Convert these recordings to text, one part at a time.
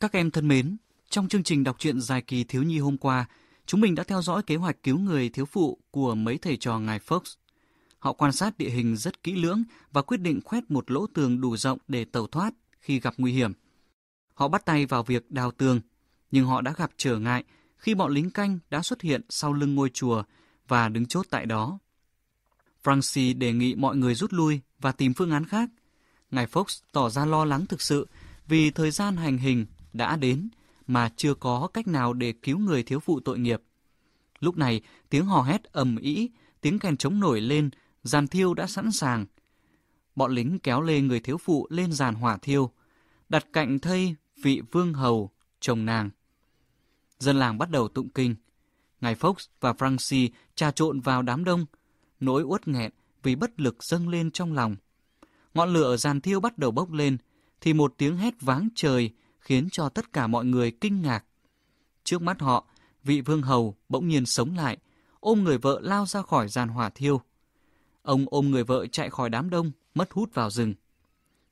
Các em thân mến, trong chương trình đọc truyện dài kỳ thiếu nhi hôm qua, chúng mình đã theo dõi kế hoạch cứu người thiếu phụ của mấy thầy trò ngài Fox. Họ quan sát địa hình rất kỹ lưỡng và quyết định khoét một lỗ tường đủ rộng để tàu thoát khi gặp nguy hiểm. Họ bắt tay vào việc đào tường, nhưng họ đã gặp trở ngại khi bọn lính canh đã xuất hiện sau lưng ngôi chùa và đứng chốt tại đó. Francis đề nghị mọi người rút lui và tìm phương án khác. Ngài Fox tỏ ra lo lắng thực sự vì thời gian hành hình đã đến mà chưa có cách nào để cứu người thiếu phụ tội nghiệp. Lúc này, tiếng hò hét ầm ĩ, tiếng kèn trống nổi lên, giàn thiêu đã sẵn sàng. Bọn lính kéo lê người thiếu phụ lên giàn hỏa thiêu, đặt cạnh thây vị vương hầu, chồng nàng. Dân làng bắt đầu tụng kinh. Ngài Fox và Francie trà trộn vào đám đông, nỗi uất nghẹn vì bất lực dâng lên trong lòng. Ngọn lửa ở giàn thiêu bắt đầu bốc lên, thì một tiếng hét váng trời khiến cho tất cả mọi người kinh ngạc. Trước mắt họ, vị vương hầu bỗng nhiên sống lại, ôm người vợ lao ra khỏi giàn hỏa thiêu. Ông ôm người vợ chạy khỏi đám đông, mất hút vào rừng.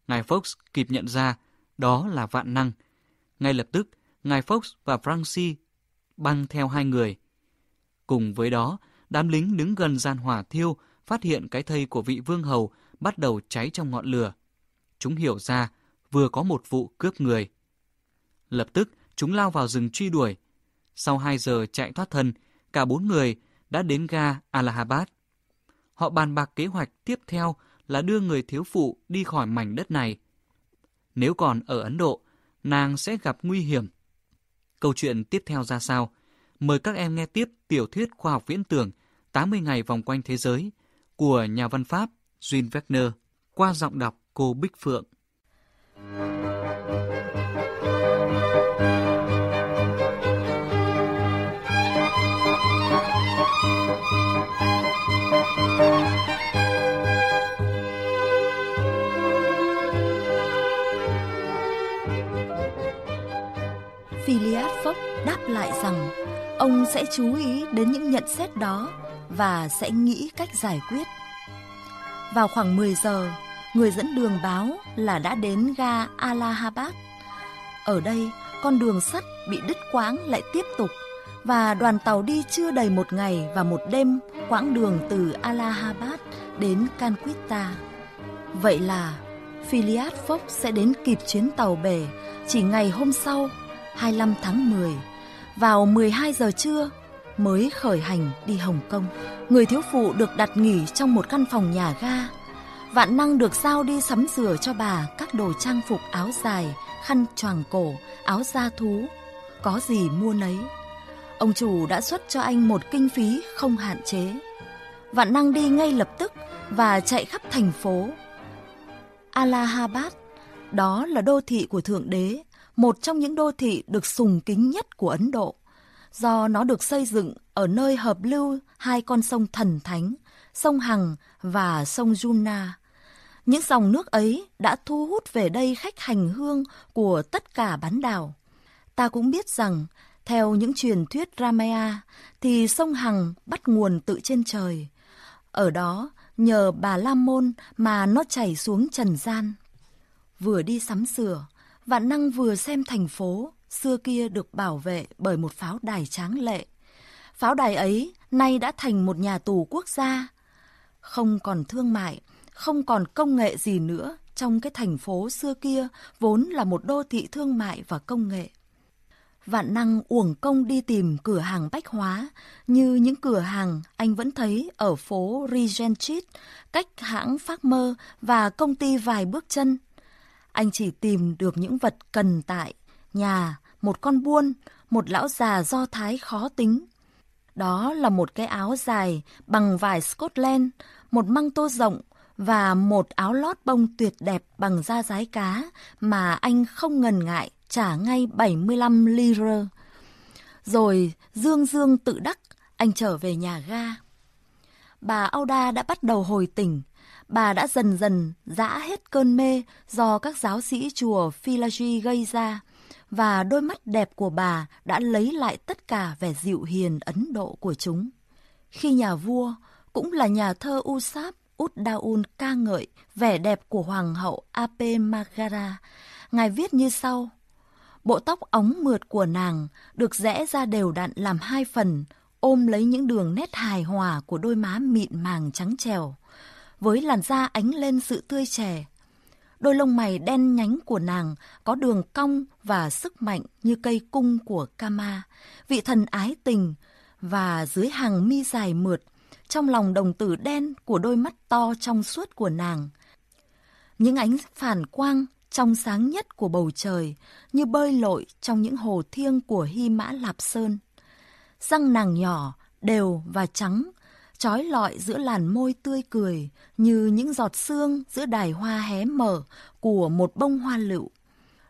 Ngài Fox kịp nhận ra đó là vạn năng. Ngay lập tức, Ngài Fox và Francie băng theo hai người. Cùng với đó, đám lính đứng gần gian hỏa thiêu phát hiện cái thây của vị vương hầu bắt đầu cháy trong ngọn lửa. Chúng hiểu ra vừa có một vụ cướp người. Lập tức, chúng lao vào rừng truy đuổi. Sau hai giờ chạy thoát thân, cả bốn người đã đến ga Allahabad. Họ bàn bạc kế hoạch tiếp theo là đưa người thiếu phụ đi khỏi mảnh đất này. Nếu còn ở Ấn Độ, nàng sẽ gặp nguy hiểm. Câu chuyện tiếp theo ra sao? Mời các em nghe tiếp tiểu thuyết khoa học viễn tưởng 80 ngày vòng quanh thế giới của nhà văn Pháp Jean Wagner qua giọng đọc cô Bích Phượng. Lại rằng ông sẽ chú ý đến những nhận xét đó và sẽ nghĩ cách giải quyết. Vào khoảng 10 giờ, người dẫn đường báo là đã đến ga Allahabad. Ở đây, con đường sắt bị đứt quãng lại tiếp tục và đoàn tàu đi chưa đầy một ngày và một đêm quãng đường từ Allahabad đến Calcutta. Vậy là Phileas Fogg sẽ đến kịp chuyến tàu bể chỉ ngày hôm sau 25 tháng 10 vào 12 giờ trưa mới khởi hành đi Hồng Kông. Người thiếu phụ được đặt nghỉ trong một căn phòng nhà ga. Vạn năng được giao đi sắm sửa cho bà các đồ trang phục áo dài, khăn choàng cổ, áo da thú. Có gì mua nấy. Ông chủ đã xuất cho anh một kinh phí không hạn chế. Vạn năng đi ngay lập tức và chạy khắp thành phố. Allahabad, đó là đô thị của Thượng Đế, một trong những đô thị được sùng kính nhất của Ấn Độ, do nó được xây dựng ở nơi hợp lưu hai con sông thần thánh, sông Hằng và sông Jumna. Những dòng nước ấy đã thu hút về đây khách hành hương của tất cả bán đảo. Ta cũng biết rằng, theo những truyền thuyết Ramaya, thì sông Hằng bắt nguồn tự trên trời. Ở đó, nhờ bà La Môn mà nó chảy xuống trần gian. Vừa đi sắm sửa, Vạn Năng vừa xem thành phố, xưa kia được bảo vệ bởi một pháo đài tráng lệ. Pháo đài ấy nay đã thành một nhà tù quốc gia. Không còn thương mại, không còn công nghệ gì nữa trong cái thành phố xưa kia vốn là một đô thị thương mại và công nghệ. Vạn năng uổng công đi tìm cửa hàng bách hóa như những cửa hàng anh vẫn thấy ở phố Regent Street, cách hãng Farmer và công ty vài bước chân. Anh chỉ tìm được những vật cần tại, nhà, một con buôn, một lão già do Thái khó tính. Đó là một cái áo dài bằng vải Scotland, một măng tô rộng và một áo lót bông tuyệt đẹp bằng da rái cá mà anh không ngần ngại trả ngay 75 lira. Rồi dương dương tự đắc, anh trở về nhà ga. Bà Auda đã bắt đầu hồi tỉnh. Bà đã dần dần dã hết cơn mê do các giáo sĩ chùa Philagy gây ra và đôi mắt đẹp của bà đã lấy lại tất cả vẻ dịu hiền Ấn Độ của chúng. Khi nhà vua, cũng là nhà thơ Usap Uddaun ca ngợi vẻ đẹp của Hoàng hậu Ape Magara, ngài viết như sau. Bộ tóc óng mượt của nàng được rẽ ra đều đặn làm hai phần, ôm lấy những đường nét hài hòa của đôi má mịn màng trắng trèo, với làn da ánh lên sự tươi trẻ. Đôi lông mày đen nhánh của nàng có đường cong và sức mạnh như cây cung của Kama, vị thần ái tình, và dưới hàng mi dài mượt, trong lòng đồng tử đen của đôi mắt to trong suốt của nàng. Những ánh phản quang trong sáng nhất của bầu trời như bơi lội trong những hồ thiêng của Hy Mã Lạp Sơn. Răng nàng nhỏ, đều và trắng, trói lọi giữa làn môi tươi cười như những giọt sương giữa đài hoa hé mở của một bông hoa lựu.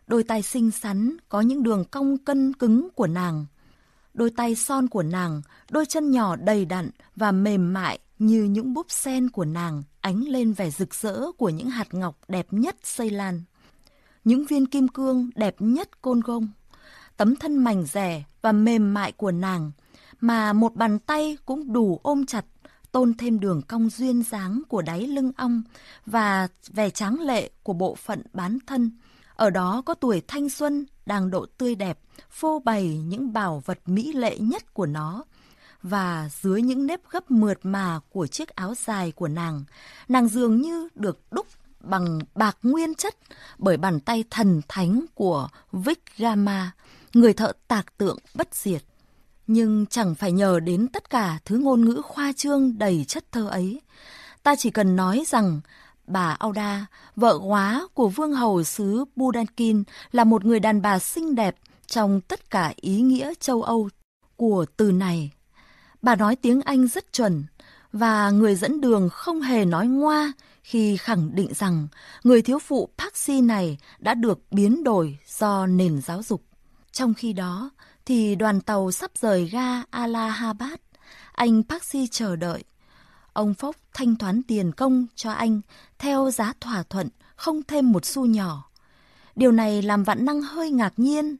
Đôi tay xinh xắn có những đường cong cân cứng của nàng. Đôi tay son của nàng, đôi chân nhỏ đầy đặn và mềm mại như những búp sen của nàng ánh lên vẻ rực rỡ của những hạt ngọc đẹp nhất xây lan. Những viên kim cương đẹp nhất côn gông. Tấm thân mảnh rẻ và mềm mại của nàng mà một bàn tay cũng đủ ôm chặt tôn thêm đường cong duyên dáng của đáy lưng ong và vẻ tráng lệ của bộ phận bán thân. Ở đó có tuổi thanh xuân đang độ tươi đẹp, phô bày những bảo vật mỹ lệ nhất của nó. Và dưới những nếp gấp mượt mà của chiếc áo dài của nàng, nàng dường như được đúc bằng bạc nguyên chất bởi bàn tay thần thánh của Vic Gama, người thợ tạc tượng bất diệt. Nhưng chẳng phải nhờ đến tất cả thứ ngôn ngữ khoa trương đầy chất thơ ấy. Ta chỉ cần nói rằng bà Auda, vợ quá của vương hầu xứ Budankin, là một người đàn bà xinh đẹp trong tất cả ý nghĩa châu Âu của từ này. Bà nói tiếng Anh rất chuẩn, và người dẫn đường không hề nói ngoa khi khẳng định rằng người thiếu phụ Paxi này đã được biến đổi do nền giáo dục. Trong khi đó, thì đoàn tàu sắp rời ga Allahabad. Anh Paxi chờ đợi. Ông Phúc thanh toán tiền công cho anh theo giá thỏa thuận, không thêm một xu nhỏ. Điều này làm vạn năng hơi ngạc nhiên.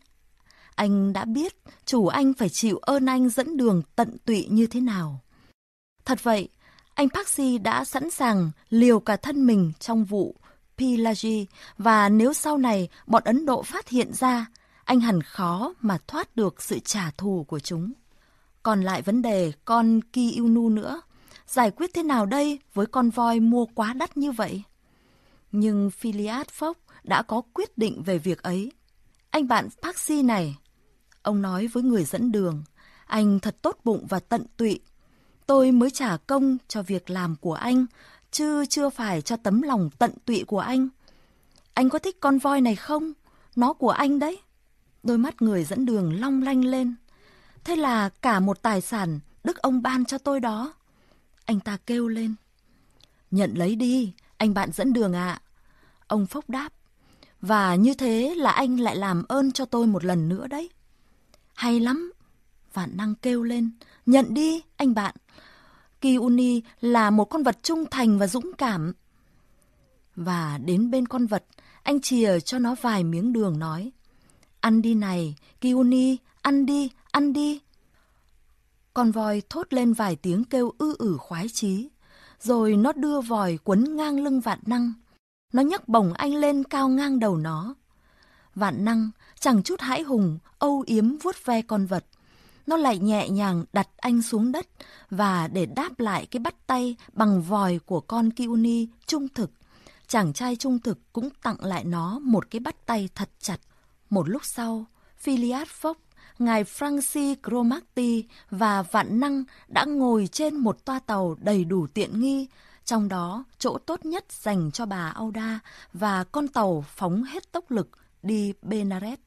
Anh đã biết chủ anh phải chịu ơn anh dẫn đường tận tụy như thế nào. Thật vậy, anh Paxi đã sẵn sàng liều cả thân mình trong vụ Pilaji và nếu sau này bọn Ấn Độ phát hiện ra anh hẳn khó mà thoát được sự trả thù của chúng. Còn lại vấn đề con Ki Inu nữa, giải quyết thế nào đây với con voi mua quá đắt như vậy? Nhưng Philiad Fox đã có quyết định về việc ấy. Anh bạn Paxi này, ông nói với người dẫn đường, anh thật tốt bụng và tận tụy. Tôi mới trả công cho việc làm của anh, chứ chưa phải cho tấm lòng tận tụy của anh. Anh có thích con voi này không? Nó của anh đấy. Đôi mắt người dẫn đường long lanh lên. Thế là cả một tài sản Đức ông ban cho tôi đó. Anh ta kêu lên. Nhận lấy đi, anh bạn dẫn đường ạ. Ông Phúc đáp. Và như thế là anh lại làm ơn cho tôi một lần nữa đấy. Hay lắm. Vạn năng kêu lên. Nhận đi, anh bạn. Kiuni là một con vật trung thành và dũng cảm. Và đến bên con vật, anh chìa cho nó vài miếng đường nói. Ăn đi này, Kiuni, ăn đi, ăn đi. Con voi thốt lên vài tiếng kêu ư ử khoái chí, rồi nó đưa vòi quấn ngang lưng vạn năng. Nó nhấc bổng anh lên cao ngang đầu nó. Vạn năng chẳng chút hãi hùng, âu yếm vuốt ve con vật. Nó lại nhẹ nhàng đặt anh xuống đất và để đáp lại cái bắt tay bằng vòi của con Kiuni trung thực. Chàng trai trung thực cũng tặng lại nó một cái bắt tay thật chặt. Một lúc sau, Philiad Fox, ngài Francis Cromarty và Vạn Năng đã ngồi trên một toa tàu đầy đủ tiện nghi, trong đó chỗ tốt nhất dành cho bà Auda và con tàu phóng hết tốc lực đi Benares.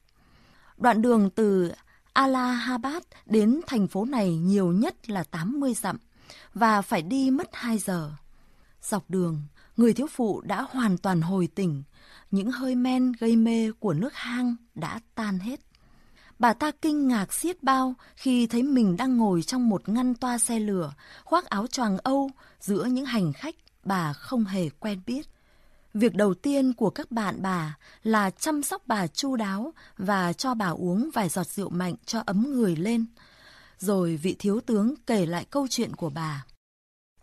Đoạn đường từ Allahabad đến thành phố này nhiều nhất là 80 dặm và phải đi mất 2 giờ. Dọc đường, người thiếu phụ đã hoàn toàn hồi tỉnh, những hơi men gây mê của nước hang đã tan hết. Bà ta kinh ngạc xiết bao khi thấy mình đang ngồi trong một ngăn toa xe lửa, khoác áo choàng Âu giữa những hành khách bà không hề quen biết. Việc đầu tiên của các bạn bà là chăm sóc bà chu đáo và cho bà uống vài giọt rượu mạnh cho ấm người lên. Rồi vị thiếu tướng kể lại câu chuyện của bà.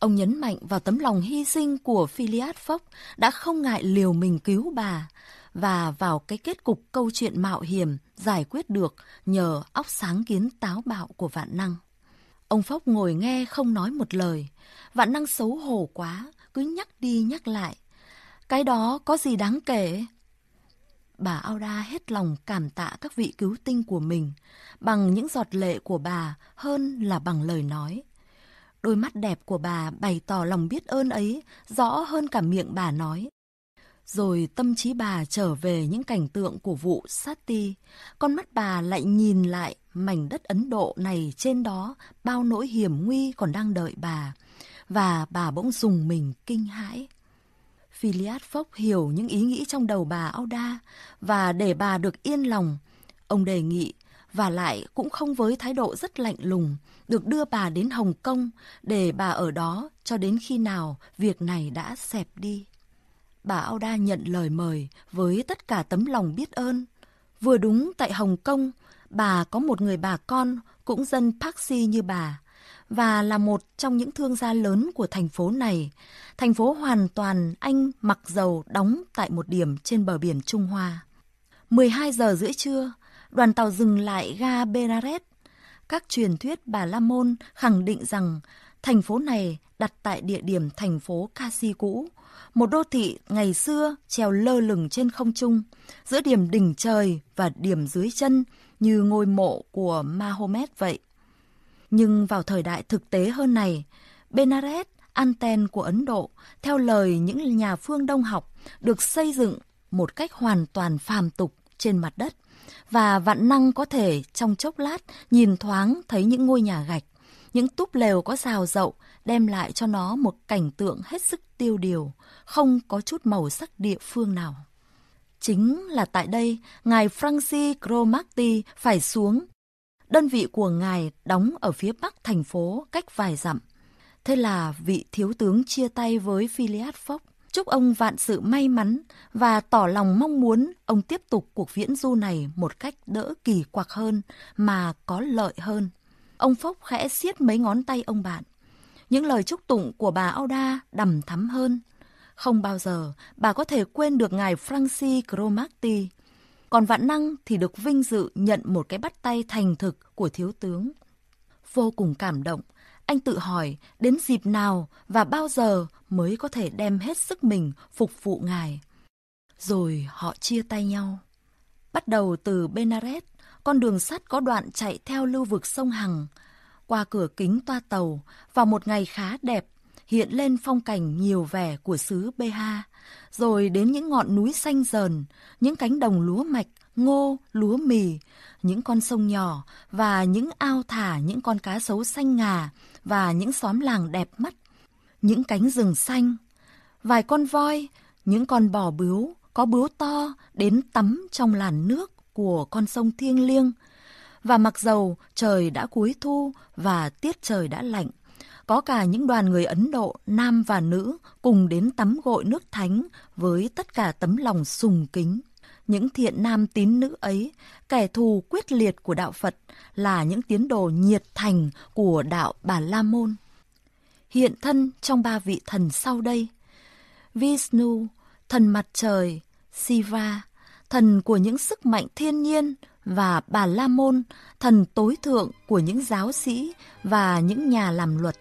Ông nhấn mạnh vào tấm lòng hy sinh của Philiad Fogg đã không ngại liều mình cứu bà và vào cái kết cục câu chuyện mạo hiểm giải quyết được nhờ óc sáng kiến táo bạo của Vạn Năng. Ông Phốc ngồi nghe không nói một lời. Vạn Năng xấu hổ quá, cứ nhắc đi nhắc lại. Cái đó có gì đáng kể? Bà Auda hết lòng cảm tạ các vị cứu tinh của mình bằng những giọt lệ của bà hơn là bằng lời nói. Đôi mắt đẹp của bà bày tỏ lòng biết ơn ấy rõ hơn cả miệng bà nói. Rồi tâm trí bà trở về những cảnh tượng của vụ Sati. Con mắt bà lại nhìn lại mảnh đất Ấn Độ này trên đó bao nỗi hiểm nguy còn đang đợi bà. Và bà bỗng dùng mình kinh hãi. Philiad Phốc hiểu những ý nghĩ trong đầu bà Auda và để bà được yên lòng, ông đề nghị và lại cũng không với thái độ rất lạnh lùng, được đưa bà đến Hồng Kông để bà ở đó cho đến khi nào việc này đã xẹp đi. Bà Auda nhận lời mời với tất cả tấm lòng biết ơn. Vừa đúng tại Hồng Kông, bà có một người bà con cũng dân Parsi như bà và là một trong những thương gia lớn của thành phố này. Thành phố hoàn toàn Anh mặc dầu đóng tại một điểm trên bờ biển Trung Hoa. 12 giờ rưỡi trưa, đoàn tàu dừng lại ga Benares. Các truyền thuyết Bà La Môn khẳng định rằng thành phố này đặt tại địa điểm thành phố Kasi cũ, một đô thị ngày xưa treo lơ lửng trên không trung, giữa điểm đỉnh trời và điểm dưới chân như ngôi mộ của Mahomet vậy. Nhưng vào thời đại thực tế hơn này, Benares, Anten của Ấn Độ, theo lời những nhà phương Đông học, được xây dựng một cách hoàn toàn phàm tục trên mặt đất và vạn năng có thể trong chốc lát nhìn thoáng thấy những ngôi nhà gạch, những túp lều có rào rậu đem lại cho nó một cảnh tượng hết sức tiêu điều, không có chút màu sắc địa phương nào. Chính là tại đây, ngài Francis Cromarty phải xuống. Đơn vị của ngài đóng ở phía bắc thành phố cách vài dặm. Thế là vị thiếu tướng chia tay với Phileas Fogg, chúc ông vạn sự may mắn và tỏ lòng mong muốn ông tiếp tục cuộc viễn du này một cách đỡ kỳ quặc hơn mà có lợi hơn. Ông Phốc khẽ siết mấy ngón tay ông bạn. Những lời chúc tụng của bà Auda đầm thắm hơn. Không bao giờ bà có thể quên được ngài Francis Cromarty. Còn Vạn Năng thì được vinh dự nhận một cái bắt tay thành thực của thiếu tướng. Vô cùng cảm động, anh tự hỏi đến dịp nào và bao giờ mới có thể đem hết sức mình phục vụ ngài. Rồi họ chia tay nhau. Bắt đầu từ Benares, con đường sắt có đoạn chạy theo lưu vực sông Hằng, qua cửa kính toa tàu vào một ngày khá đẹp, hiện lên phong cảnh nhiều vẻ của xứ BH, rồi đến những ngọn núi xanh dờn, những cánh đồng lúa mạch, ngô, lúa mì, những con sông nhỏ và những ao thả những con cá sấu xanh ngà và những xóm làng đẹp mắt, những cánh rừng xanh, vài con voi, những con bò bướu, có bướu to đến tắm trong làn nước của con sông thiêng liêng. Và mặc dầu trời đã cuối thu và tiết trời đã lạnh, có cả những đoàn người Ấn Độ, nam và nữ, cùng đến tắm gội nước thánh với tất cả tấm lòng sùng kính. Những thiện nam tín nữ ấy, kẻ thù quyết liệt của đạo Phật, là những tiến đồ nhiệt thành của đạo Bà La Môn. Hiện thân trong ba vị thần sau đây. Vishnu, thần mặt trời, Siva, thần của những sức mạnh thiên nhiên, và Bà La Môn, thần tối thượng của những giáo sĩ và những nhà làm luật.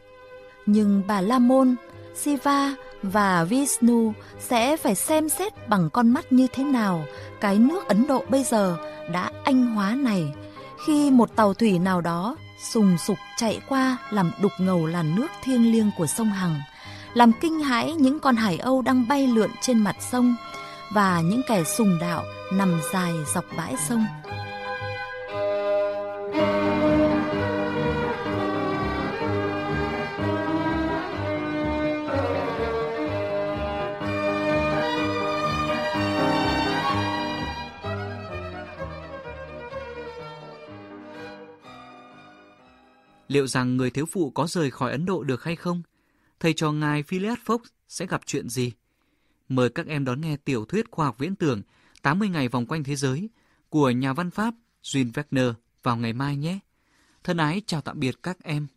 Nhưng Bà La Môn, Siva và Vishnu sẽ phải xem xét bằng con mắt như thế nào cái nước Ấn Độ bây giờ đã anh hóa này khi một tàu thủy nào đó sùng sục chạy qua làm đục ngầu làn nước thiêng liêng của sông Hằng, làm kinh hãi những con hải âu đang bay lượn trên mặt sông và những kẻ sùng đạo nằm dài dọc bãi sông. Liệu rằng người thiếu phụ có rời khỏi Ấn Độ được hay không? Thầy trò ngài Phileas Fox sẽ gặp chuyện gì? Mời các em đón nghe tiểu thuyết khoa học viễn tưởng 80 ngày vòng quanh thế giới của nhà văn Pháp Jules Verne vào ngày mai nhé. Thân ái chào tạm biệt các em.